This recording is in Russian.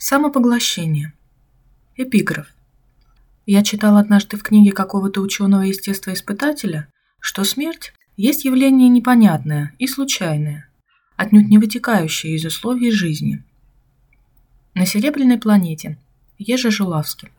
Самопоглощение. Эпиграф. Я читал однажды в книге какого-то ученого-естествоиспытателя, что смерть есть явление непонятное и случайное, отнюдь не вытекающее из условий жизни. На Серебряной планете. Ежа Жулавский.